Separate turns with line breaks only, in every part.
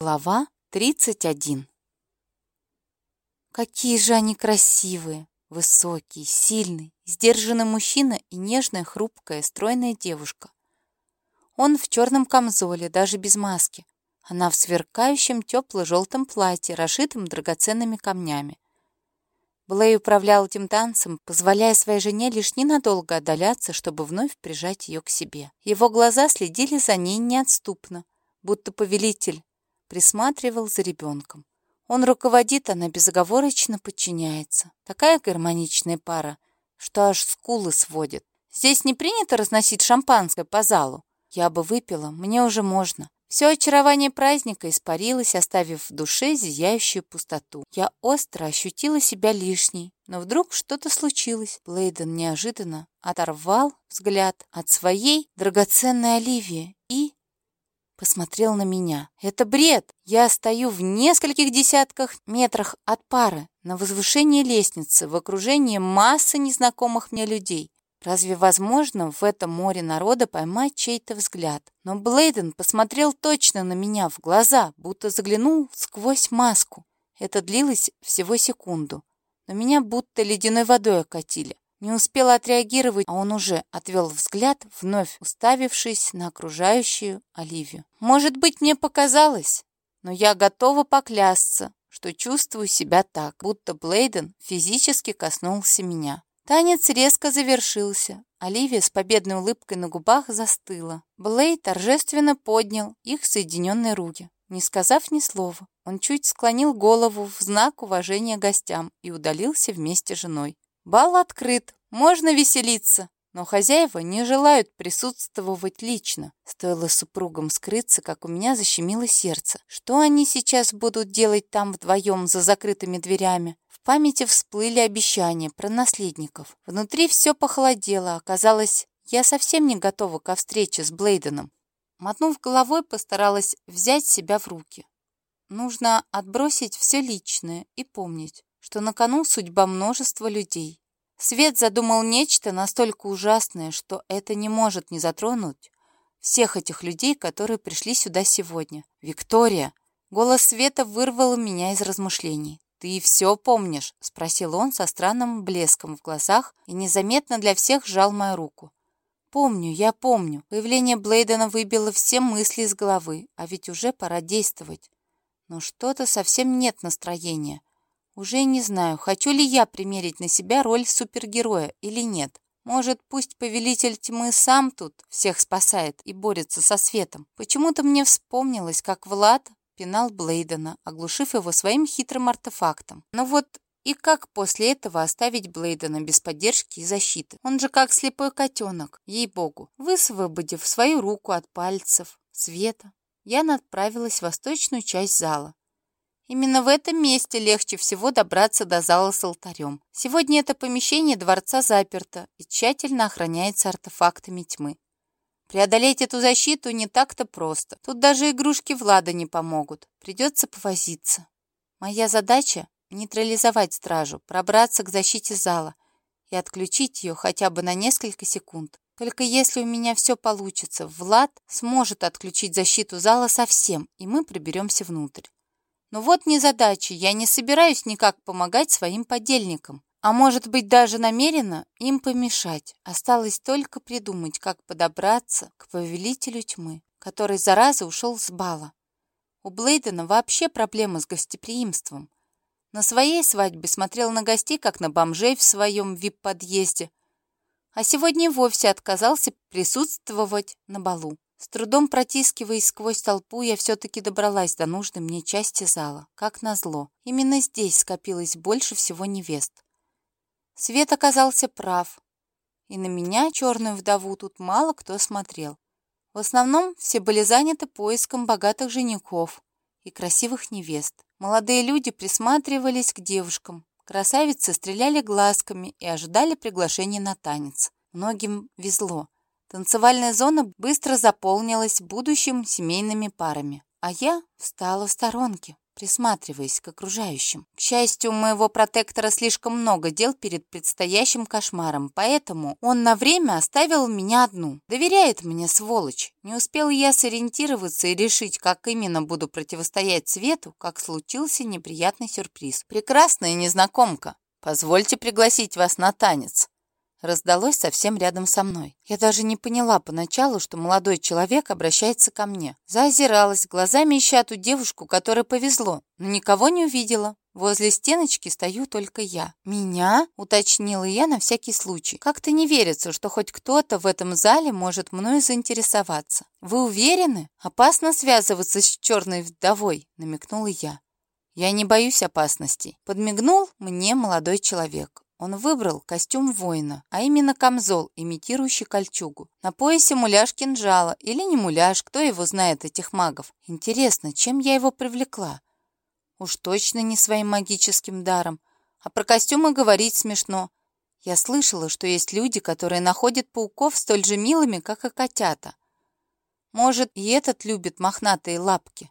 Глава 31 Какие же они красивые! Высокий, сильный, сдержанный мужчина и нежная, хрупкая, стройная девушка. Он в черном камзоле, даже без маски. Она в сверкающем тепло-желтом платье, расшитом драгоценными камнями. Блей управлял этим танцем, позволяя своей жене лишь ненадолго отдаляться, чтобы вновь прижать ее к себе. Его глаза следили за ней неотступно, будто повелитель присматривал за ребенком. Он руководит, она безоговорочно подчиняется. Такая гармоничная пара, что аж скулы сводит. Здесь не принято разносить шампанское по залу. Я бы выпила, мне уже можно. Все очарование праздника испарилось, оставив в душе зияющую пустоту. Я остро ощутила себя лишней, но вдруг что-то случилось. Блейден неожиданно оторвал взгляд от своей драгоценной Оливии и посмотрел на меня. Это бред! Я стою в нескольких десятках метрах от пары, на возвышении лестницы, в окружении массы незнакомых мне людей. Разве возможно в этом море народа поймать чей-то взгляд? Но Блейден посмотрел точно на меня в глаза, будто заглянул сквозь маску. Это длилось всего секунду. Но меня будто ледяной водой окатили. Не успела отреагировать, а он уже отвел взгляд, вновь уставившись на окружающую Оливию. Может быть, мне показалось, но я готова поклясться, что чувствую себя так, будто Блейден физически коснулся меня. Танец резко завершился. Оливия с победной улыбкой на губах застыла. Блейд торжественно поднял их соединенные руки. Не сказав ни слова, он чуть склонил голову в знак уважения гостям и удалился вместе с женой. Бал открыт, можно веселиться, но хозяева не желают присутствовать лично. Стоило супругам скрыться, как у меня защемило сердце. Что они сейчас будут делать там вдвоем за закрытыми дверями? В памяти всплыли обещания про наследников. Внутри все похолодело. Оказалось, я совсем не готова ко встрече с Блейденом. Мотнув головой, постаралась взять себя в руки. Нужно отбросить все личное и помнить, что на кону судьба множества людей. Свет задумал нечто настолько ужасное, что это не может не затронуть всех этих людей, которые пришли сюда сегодня. «Виктория!» Голос Света вырвал меня из размышлений. «Ты все помнишь?» — спросил он со странным блеском в глазах и незаметно для всех сжал мою руку. «Помню, я помню. Появление Блейдена выбило все мысли из головы, а ведь уже пора действовать. Но что-то совсем нет настроения. Уже не знаю, хочу ли я примерить на себя роль супергероя или нет. Может, пусть повелитель тьмы сам тут всех спасает и борется со светом. Почему-то мне вспомнилось, как Влад пинал Блейдена, оглушив его своим хитрым артефактом. Но вот и как после этого оставить Блейдена без поддержки и защиты? Он же как слепой котенок, ей-богу. Высвободив свою руку от пальцев света, я направилась в восточную часть зала. Именно в этом месте легче всего добраться до зала с алтарем. Сегодня это помещение дворца заперто и тщательно охраняется артефактами тьмы. Преодолеть эту защиту не так-то просто. Тут даже игрушки Влада не помогут. Придется повозиться. Моя задача — нейтрализовать стражу, пробраться к защите зала и отключить ее хотя бы на несколько секунд. Только если у меня все получится, Влад сможет отключить защиту зала совсем, и мы приберемся внутрь. Но вот незадача, я не собираюсь никак помогать своим подельникам. А может быть, даже намеренно им помешать. Осталось только придумать, как подобраться к повелителю тьмы, который зараза ушел с бала. У Блейдена вообще проблема с гостеприимством. На своей свадьбе смотрел на гостей, как на бомжей в своем вип-подъезде, а сегодня вовсе отказался присутствовать на балу. С трудом протискиваясь сквозь толпу, я все-таки добралась до нужной мне части зала. Как назло, именно здесь скопилось больше всего невест. Свет оказался прав, и на меня, черную вдову, тут мало кто смотрел. В основном все были заняты поиском богатых женихов и красивых невест. Молодые люди присматривались к девушкам. Красавицы стреляли глазками и ожидали приглашения на танец. Многим везло. Танцевальная зона быстро заполнилась будущим семейными парами, а я встала в сторонке. присматриваясь к окружающим. К счастью, у моего протектора слишком много дел перед предстоящим кошмаром, поэтому он на время оставил меня одну. Доверяет мне, сволочь. Не успел я сориентироваться и решить, как именно буду противостоять свету, как случился неприятный сюрприз. «Прекрасная незнакомка, позвольте пригласить вас на танец» раздалось совсем рядом со мной. Я даже не поняла поначалу, что молодой человек обращается ко мне. Заозиралась, глазами ища ту девушку, которой повезло, но никого не увидела. Возле стеночки стою только я. «Меня?» — уточнила я на всякий случай. «Как-то не верится, что хоть кто-то в этом зале может мною заинтересоваться». «Вы уверены? Опасно связываться с черной вдовой?» — намекнула я. «Я не боюсь опасностей», — подмигнул мне молодой человек. Он выбрал костюм воина, а именно камзол, имитирующий кольчугу. На поясе муляж кинжала, или не муляж, кто его знает, этих магов. Интересно, чем я его привлекла? Уж точно не своим магическим даром. А про костюмы говорить смешно. Я слышала, что есть люди, которые находят пауков столь же милыми, как и котята. Может, и этот любит мохнатые лапки.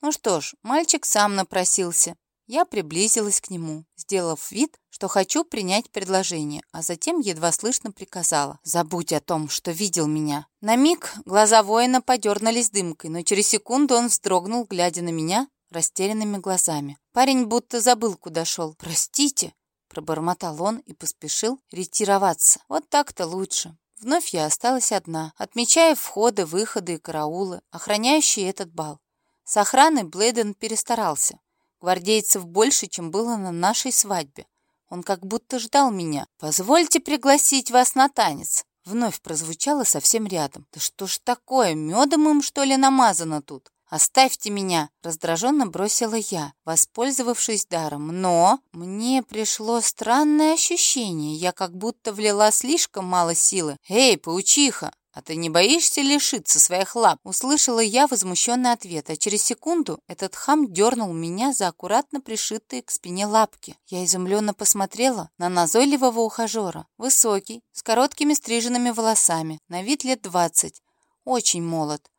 Ну что ж, мальчик сам напросился. Я приблизилась к нему, сделав вид, что хочу принять предложение, а затем едва слышно приказала «Забудь о том, что видел меня». На миг глаза воина подернулись дымкой, но через секунду он вздрогнул, глядя на меня растерянными глазами. Парень будто забыл, куда шел. «Простите», — пробормотал он и поспешил ретироваться. «Вот так-то лучше». Вновь я осталась одна, отмечая входы, выходы и караулы, охраняющие этот бал. С охраной Блейден перестарался. Гвардейцев больше, чем было на нашей свадьбе. Он как будто ждал меня. «Позвольте пригласить вас на танец». Вновь прозвучало совсем рядом. «Да что ж такое, медом им, что ли, намазано тут?» «Оставьте меня!» — раздраженно бросила я, воспользовавшись даром. Но мне пришло странное ощущение. Я как будто влила слишком мало силы. «Эй, паучиха!» «А ты не боишься лишиться своих лап?» Услышала я возмущенный ответ, а через секунду этот хам дернул меня за аккуратно пришитые к спине лапки. Я изумленно посмотрела на назойливого ухажера. Высокий, с короткими стриженными волосами, на вид лет двадцать. Очень молод.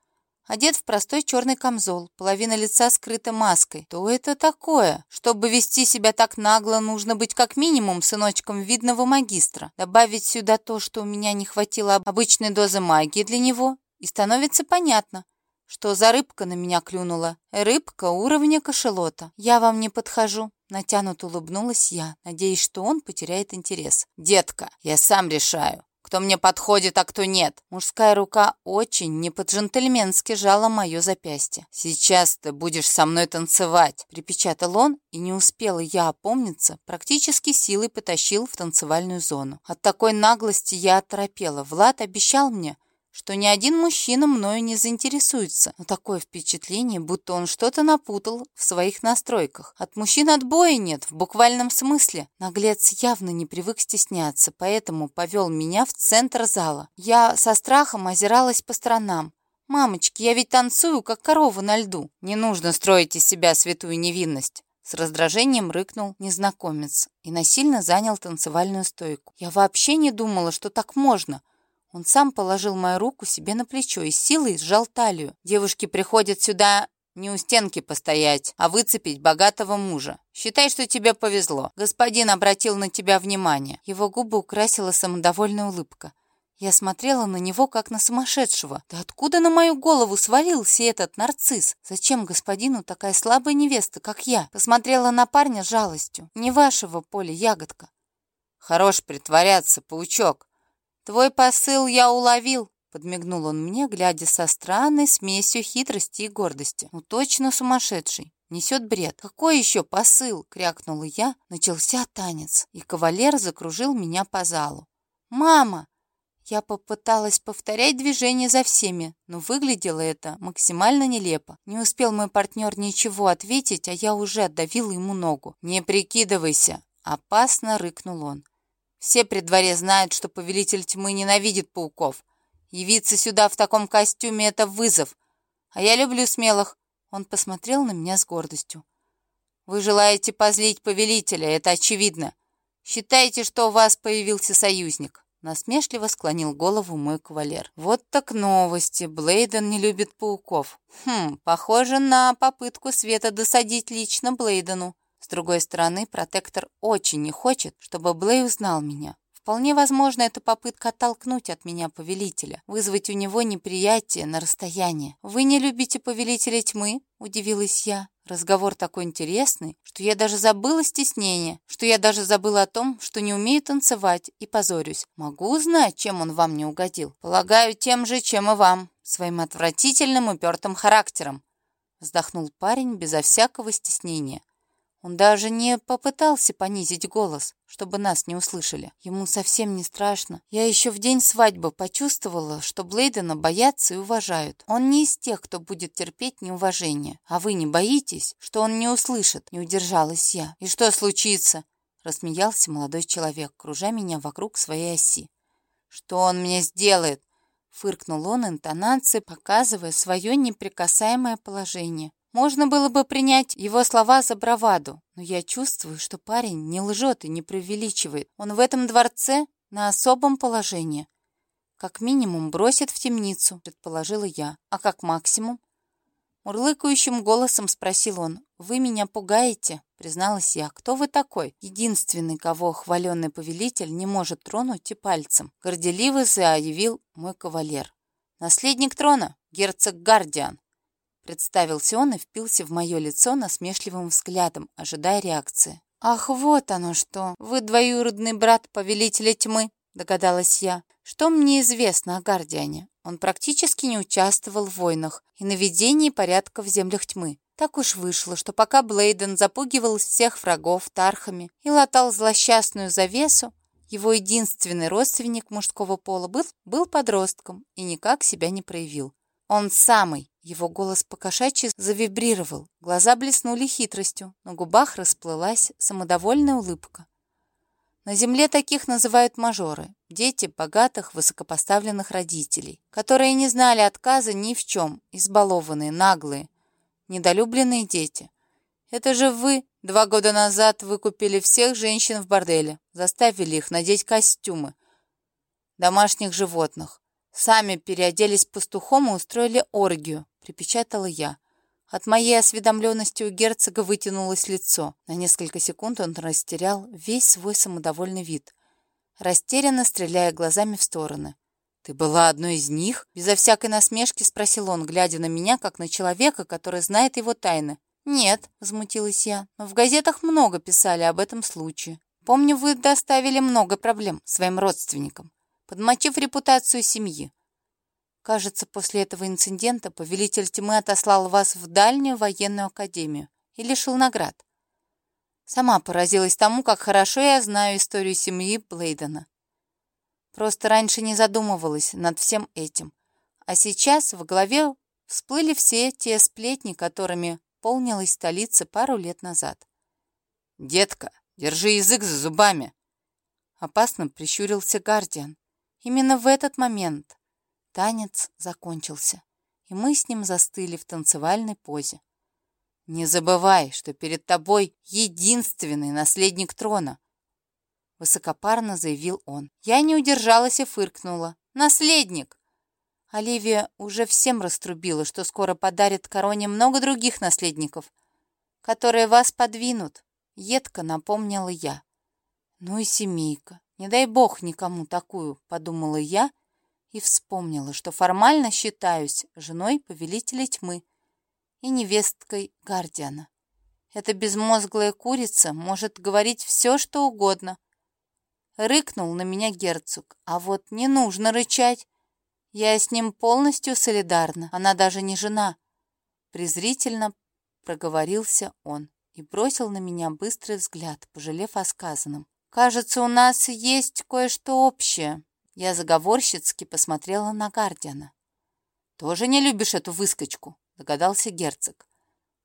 Одет в простой черный камзол, половина лица скрыта маской. То это такое? Чтобы вести себя так нагло, нужно быть как минимум сыночком видного магистра. Добавить сюда то, что у меня не хватило обычной дозы магии для него, и становится понятно, что за рыбка на меня клюнула. Рыбка уровня кошелота. Я вам не подхожу. Натянуто улыбнулась я, надеясь, что он потеряет интерес. «Детка, я сам решаю кто мне подходит, а кто нет. Мужская рука очень не по-джентльменски жала мое запястье. «Сейчас ты будешь со мной танцевать», — припечатал он, и не успела я опомниться, практически силой потащил в танцевальную зону. От такой наглости я оторопела. Влад обещал мне, что ни один мужчина мною не заинтересуется, но такое впечатление, будто он что-то напутал в своих настройках. От мужчин отбоя нет, в буквальном смысле. Наглец явно не привык стесняться, поэтому повел меня в центр зала. Я со страхом озиралась по сторонам. «Мамочки, я ведь танцую, как корова на льду. Не нужно строить из себя святую невинность». С раздражением рыкнул незнакомец и насильно занял танцевальную стойку. Я вообще не думала, что так можно. Он сам положил мою руку себе на плечо и силой сжал талию. Девушки приходят сюда не у стенки постоять, а выцепить богатого мужа. Считай, что тебе повезло. Господин обратил на тебя внимание. Его губы украсила самодовольная улыбка. Я смотрела на него, как на сумасшедшего. Да откуда на мою голову свалился этот нарцисс? Зачем господину такая слабая невеста, как я? Посмотрела на парня с жалостью. Не вашего поля, ягодка. Хорош притворяться, паучок. «Твой посыл я уловил», — подмигнул он мне, глядя со странной смесью хитрости и гордости. «Ну точно сумасшедший. Несет бред. Какой еще посыл?» — крякнула я. Начался танец, и кавалер закружил меня по залу. «Мама!» Я попыталась повторять движение за всеми, но выглядело это максимально нелепо. Не успел мой партнер ничего ответить, а я уже отдавила ему ногу. «Не прикидывайся!» — опасно рыкнул он. Все при дворе знают, что повелитель тьмы ненавидит пауков. Явиться сюда в таком костюме — это вызов. А я люблю смелых. Он посмотрел на меня с гордостью. Вы желаете позлить повелителя, это очевидно. Считайте, что у вас появился союзник. насмешливо склонил голову мой кавалер. Вот так новости. Блейден не любит пауков. Хм, похоже на попытку Света досадить лично Блейдену. С другой стороны, протектор очень не хочет, чтобы Блей узнал меня. Вполне возможно, это попытка оттолкнуть от меня повелителя, вызвать у него неприятие на расстоянии. «Вы не любите повелителя тьмы?» – удивилась я. Разговор такой интересный, что я даже забыла стеснение, что я даже забыла о том, что не умею танцевать и позорюсь. Могу узнать, чем он вам не угодил? Полагаю, тем же, чем и вам, своим отвратительным упертым характером. Вздохнул парень безо всякого стеснения. Он даже не попытался понизить голос, чтобы нас не услышали. Ему совсем не страшно. Я еще в день свадьбы почувствовала, что Блейдена боятся и уважают. Он не из тех, кто будет терпеть неуважение. А вы не боитесь, что он не услышит? Не удержалась я. И что случится? Рассмеялся молодой человек, кружа меня вокруг своей оси. Что он мне сделает? Фыркнул он интонацией, показывая свое неприкасаемое положение. Можно было бы принять его слова за браваду, но я чувствую, что парень не лжет и не преувеличивает. Он в этом дворце на особом положении. Как минимум бросит в темницу, предположила я. А как максимум? Мурлыкающим голосом спросил он. «Вы меня пугаете?» — призналась я. «Кто вы такой?» Единственный, кого хваленный повелитель не может тронуть и пальцем. Горделиво заявил мой кавалер. «Наследник трона, герцог Гардиан. Представился он и впился в мое лицо насмешливым взглядом, ожидая реакции. «Ах, вот оно что! Вы двоюродный брат повелителя тьмы!» догадалась я. «Что мне известно о Гардиане? Он практически не участвовал в войнах и наведении порядка в землях тьмы. Так уж вышло, что пока Блейден запугивал всех врагов тархами и латал злосчастную завесу, его единственный родственник мужского пола был, был подростком и никак себя не проявил. Он самый, его голос покошачьи завибрировал, глаза блеснули хитростью, на губах расплылась самодовольная улыбка. На земле таких называют мажоры, дети богатых, высокопоставленных родителей, которые не знали отказа ни в чем, избалованные, наглые, недолюбленные дети. Это же вы два года назад выкупили всех женщин в борделе, заставили их надеть костюмы домашних животных, сами переоделись пастухом и устроили оргию, припечатала я. От моей осведомленности у герцога вытянулось лицо. На несколько секунд он растерял весь свой самодовольный вид, растерянно стреляя глазами в стороны. «Ты была одной из них?» Безо всякой насмешки спросил он, глядя на меня, как на человека, который знает его тайны. «Нет», — возмутилась я, — «но в газетах много писали об этом случае. Помню, вы доставили много проблем своим родственникам, подмочив репутацию семьи. Кажется, после этого инцидента повелитель тьмы отослал вас в дальнюю военную академию и лишил наград. Сама поразилась тому, как хорошо я знаю историю семьи Блейдена. Просто раньше не задумывалась над всем этим. А сейчас в голове всплыли все те сплетни, которыми полнилась столица пару лет назад. «Детка, держи язык за зубами!» Опасно прищурился Гардиан. Именно в этот момент Танец закончился, и мы с ним застыли в танцевальной позе. «Не забывай, что перед тобой единственный наследник трона», — высокопарно заявил он. Я не удержалась и фыркнула. «Наследник!» Оливия уже всем раструбила, что скоро подарит короне много других наследников, которые вас подвинут, — едко напомнила я. «Ну и семейка, не дай бог никому такую», — подумала я, — и вспомнила, что формально считаюсь женой повелителя тьмы и невесткой Гардиана. Эта безмозглая курица может говорить все, что угодно. Рыкнул на меня герцог, а вот не нужно рычать. Я с ним полностью солидарна, она даже не жена. Презрительно проговорился он и бросил на меня быстрый взгляд, пожалев о сказанном. «Кажется, у нас есть кое-что общее», я заговорщицки посмотрела на Гардиана. «Тоже не любишь эту выскочку?» — догадался герцог.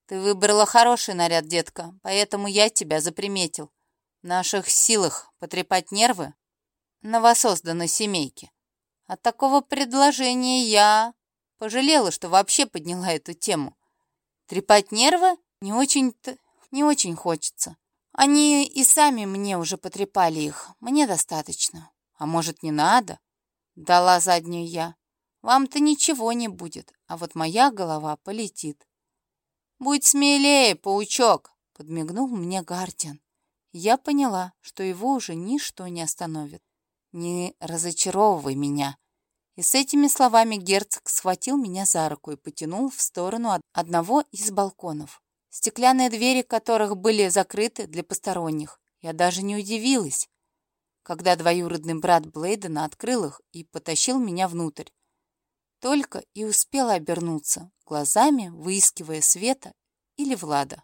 «Ты выбрала хороший наряд, детка, поэтому я тебя заприметил. В наших силах потрепать нервы новосозданной семейки. От такого предложения я пожалела, что вообще подняла эту тему. Трепать нервы не очень-то не очень хочется. Они и сами мне уже потрепали их. Мне достаточно. «А может, не надо?» — дала заднюю я. «Вам-то ничего не будет, а вот моя голова полетит». «Будь смелее, паучок!» — подмигнул мне Гардиан. Я поняла, что его уже ничто не остановит. «Не разочаровывай меня!» И с этими словами герцог схватил меня за руку и потянул в сторону одного из балконов, стеклянные двери которых были закрыты для посторонних. Я даже не удивилась, когда двоюродный брат Блейдена открыл их и потащил меня внутрь. Только и успела обернуться, глазами выискивая Света или Влада.